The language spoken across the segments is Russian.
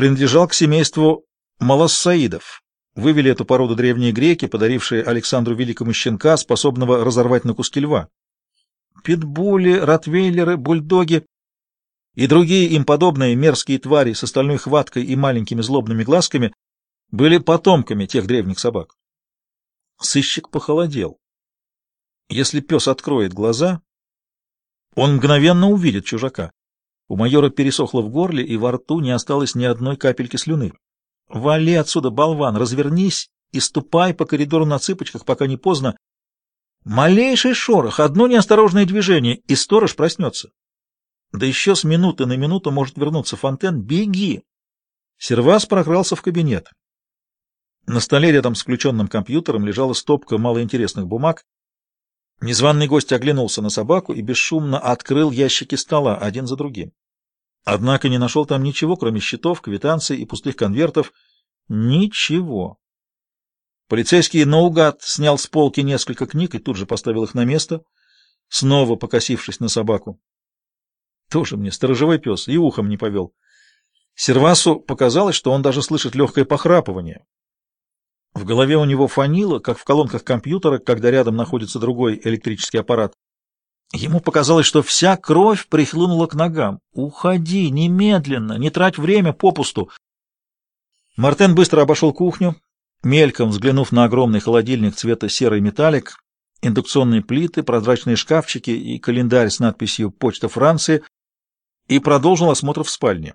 принадлежал к семейству малоссаидов. Вывели эту породу древние греки, подарившие Александру Великому щенка, способного разорвать на куски льва. Питбули, ротвейлеры, бульдоги и другие им подобные мерзкие твари с остальной хваткой и маленькими злобными глазками были потомками тех древних собак. Сыщик похолодел. Если пес откроет глаза, он мгновенно увидит чужака. У майора пересохло в горле, и во рту не осталось ни одной капельки слюны. «Вали отсюда, болван, развернись и ступай по коридору на цыпочках, пока не поздно. Малейший шорох, одно неосторожное движение, и сторож проснется. Да еще с минуты на минуту может вернуться Фонтен. Беги!» Сервас прокрался в кабинет. На столе рядом с включенным компьютером лежала стопка малоинтересных бумаг. Незваный гость оглянулся на собаку и бесшумно открыл ящики стола один за другим. Однако не нашел там ничего, кроме счетов, квитанций и пустых конвертов. Ничего. Полицейский наугад снял с полки несколько книг и тут же поставил их на место, снова покосившись на собаку. Тоже мне сторожевой пес, и ухом не повел. Сервасу показалось, что он даже слышит легкое похрапывание. В голове у него фанило, как в колонках компьютера, когда рядом находится другой электрический аппарат. Ему показалось, что вся кровь прихлынула к ногам. «Уходи, немедленно, не трать время попусту!» Мартен быстро обошел кухню, мельком взглянув на огромный холодильник цвета серый металлик, индукционные плиты, прозрачные шкафчики и календарь с надписью «Почта Франции» и продолжил осмотр в спальне.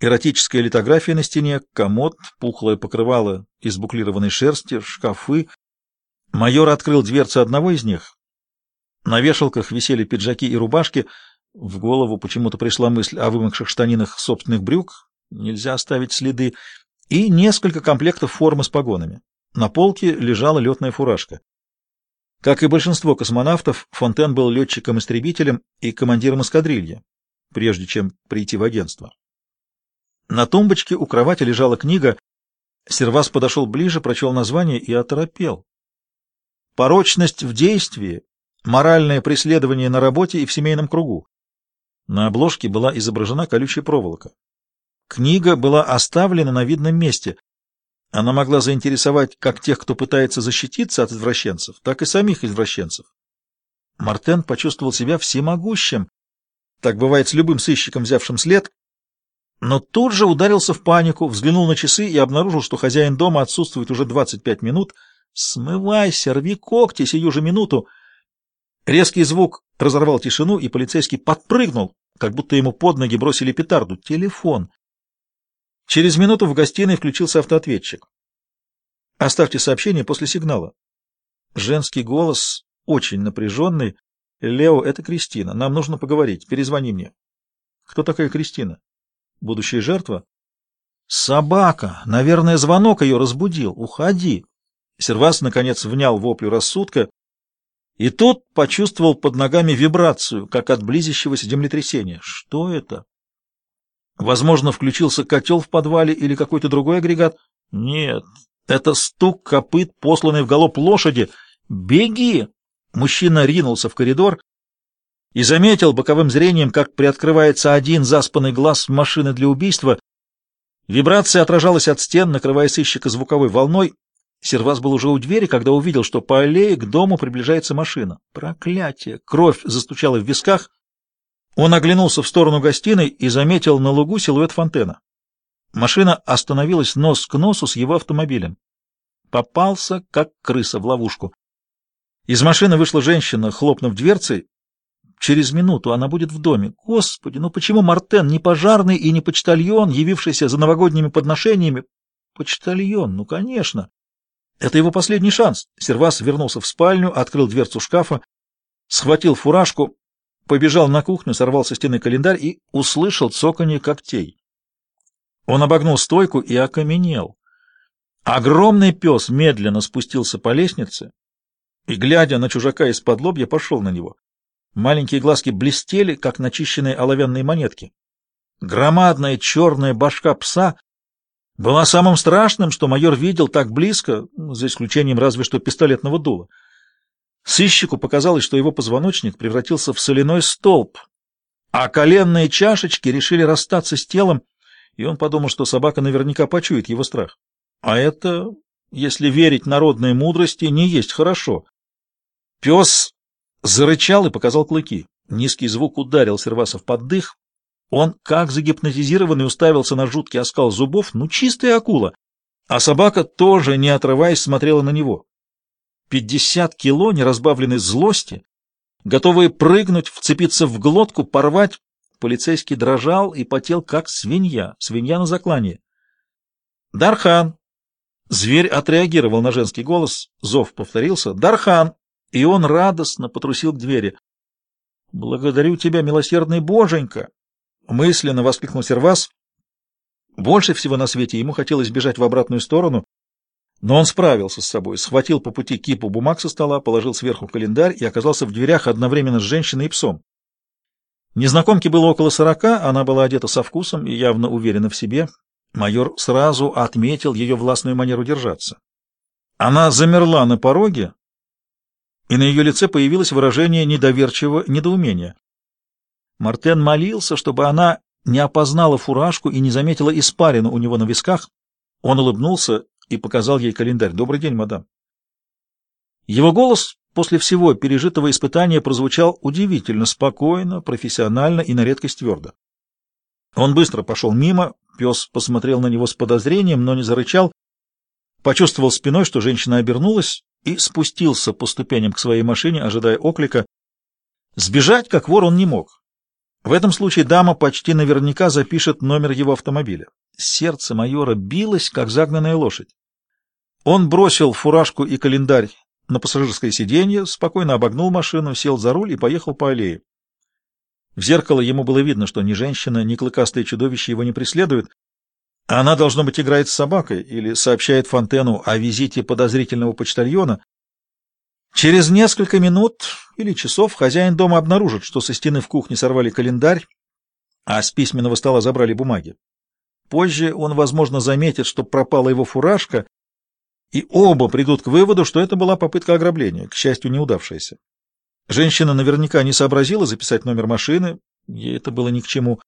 Эротическая литография на стене, комод, пухлое покрывало из буклированной шерсти, шкафы. Майор открыл дверцы одного из них. На вешалках висели пиджаки и рубашки. В голову почему-то пришла мысль о вымокших штанинах собственных брюк. Нельзя оставить следы. И несколько комплектов формы с погонами. На полке лежала летная фуражка. Как и большинство космонавтов, Фонтен был летчиком-истребителем и командиром эскадрильи, прежде чем прийти в агентство. На тумбочке у кровати лежала книга. Сервас подошел ближе, прочел название и оторопел. «Порочность в действии. Моральное преследование на работе и в семейном кругу». На обложке была изображена колючая проволока. Книга была оставлена на видном месте. Она могла заинтересовать как тех, кто пытается защититься от извращенцев, так и самих извращенцев. Мартен почувствовал себя всемогущим. Так бывает с любым сыщиком, взявшим след, но тут же ударился в панику, взглянул на часы и обнаружил, что хозяин дома отсутствует уже 25 минут. «Смывайся, рви когти сию же минуту!» Резкий звук разорвал тишину, и полицейский подпрыгнул, как будто ему под ноги бросили петарду. Телефон. Через минуту в гостиной включился автоответчик. «Оставьте сообщение после сигнала». Женский голос, очень напряженный. «Лео, это Кристина. Нам нужно поговорить. Перезвони мне». «Кто такая Кристина?» Будущая жертва? Собака! Наверное, звонок ее разбудил. Уходи! Сервас, наконец, внял воплю рассудка, и тут почувствовал под ногами вибрацию, как от близящегося землетрясения. Что это? Возможно, включился котел в подвале или какой-то другой агрегат? Нет, это стук копыт, посланный в галоп лошади. «Беги!» Мужчина ринулся в коридор и заметил боковым зрением, как приоткрывается один заспанный глаз машины для убийства. Вибрация отражалась от стен, накрывая сыщика звуковой волной. Сервас был уже у двери, когда увидел, что по аллее к дому приближается машина. Проклятие! Кровь застучала в висках. Он оглянулся в сторону гостиной и заметил на лугу силуэт фонтена. Машина остановилась нос к носу с его автомобилем. Попался, как крыса, в ловушку. Из машины вышла женщина, хлопнув дверцей, Через минуту она будет в доме. Господи, ну почему Мартен не пожарный и не почтальон, явившийся за новогодними подношениями? Почтальон, ну конечно. Это его последний шанс. Сервас вернулся в спальню, открыл дверцу шкафа, схватил фуражку, побежал на кухню, сорвал со стены календарь и услышал цоканье когтей. Он обогнул стойку и окаменел. Огромный пес медленно спустился по лестнице и, глядя на чужака из-под лобья, пошел на него. Маленькие глазки блестели, как начищенные оловянные монетки. Громадная черная башка пса была самым страшным, что майор видел так близко, за исключением разве что пистолетного дула. Сыщику показалось, что его позвоночник превратился в соляной столб, а коленные чашечки решили расстаться с телом и он подумал, что собака наверняка почует его страх. А это, если верить народной мудрости, не есть хорошо. Пес зарычал и показал клыки. Низкий звук ударил Сервасов под дых. Он, как загипнотизированный, уставился на жуткий оскал зубов, ну чистая акула. А собака тоже, не отрываясь, смотрела на него. Пятьдесят кило неразбавленной злости, готовые прыгнуть, вцепиться в глотку, порвать. Полицейский дрожал и потел, как свинья, свинья на заклане. «Дархан!» Зверь отреагировал на женский голос, зов повторился. «Дархан!» И он радостно потрусил к двери. «Благодарю тебя, милосердный боженька!» Мысленно воскликнул Сервас. Больше всего на свете ему хотелось бежать в обратную сторону, но он справился с собой, схватил по пути кипу бумаг со стола, положил сверху календарь и оказался в дверях одновременно с женщиной и псом. Незнакомке было около сорока, она была одета со вкусом и явно уверена в себе. Майор сразу отметил ее властную манеру держаться. Она замерла на пороге, и на ее лице появилось выражение недоверчивого недоумения. Мартен молился, чтобы она не опознала фуражку и не заметила испарину у него на висках. Он улыбнулся и показал ей календарь. «Добрый день, мадам». Его голос после всего пережитого испытания прозвучал удивительно спокойно, профессионально и на редкость твердо. Он быстро пошел мимо, пес посмотрел на него с подозрением, но не зарычал, почувствовал спиной, что женщина обернулась, и спустился по ступеням к своей машине, ожидая оклика. Сбежать, как вор, он не мог. В этом случае дама почти наверняка запишет номер его автомобиля. Сердце майора билось, как загнанная лошадь. Он бросил фуражку и календарь на пассажирское сиденье, спокойно обогнул машину, сел за руль и поехал по аллее. В зеркало ему было видно, что ни женщина, ни клыкастое чудовище его не преследуют. Она, должно быть, играет с собакой или сообщает Фонтену о визите подозрительного почтальона. Через несколько минут или часов хозяин дома обнаружит, что со стены в кухне сорвали календарь, а с письменного стола забрали бумаги. Позже он, возможно, заметит, что пропала его фуражка, и оба придут к выводу, что это была попытка ограбления, к счастью, неудавшаяся. Женщина наверняка не сообразила записать номер машины, ей это было ни к чему.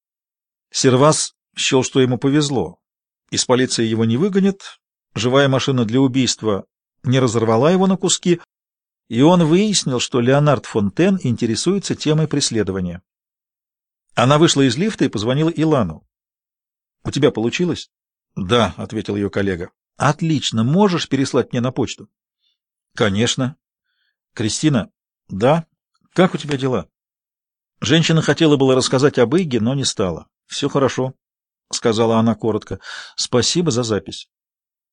Сервас счел, что ему повезло. Из полиции его не выгонят, живая машина для убийства не разорвала его на куски, и он выяснил, что Леонард Фонтен интересуется темой преследования. Она вышла из лифта и позвонила Илану. — У тебя получилось? — Да, — ответил ее коллега. — Отлично. Можешь переслать мне на почту? — Конечно. — Кристина? — Да. — Как у тебя дела? Женщина хотела было рассказать об Иге, но не стала. — Все хорошо, — сказала она коротко. — Спасибо за запись.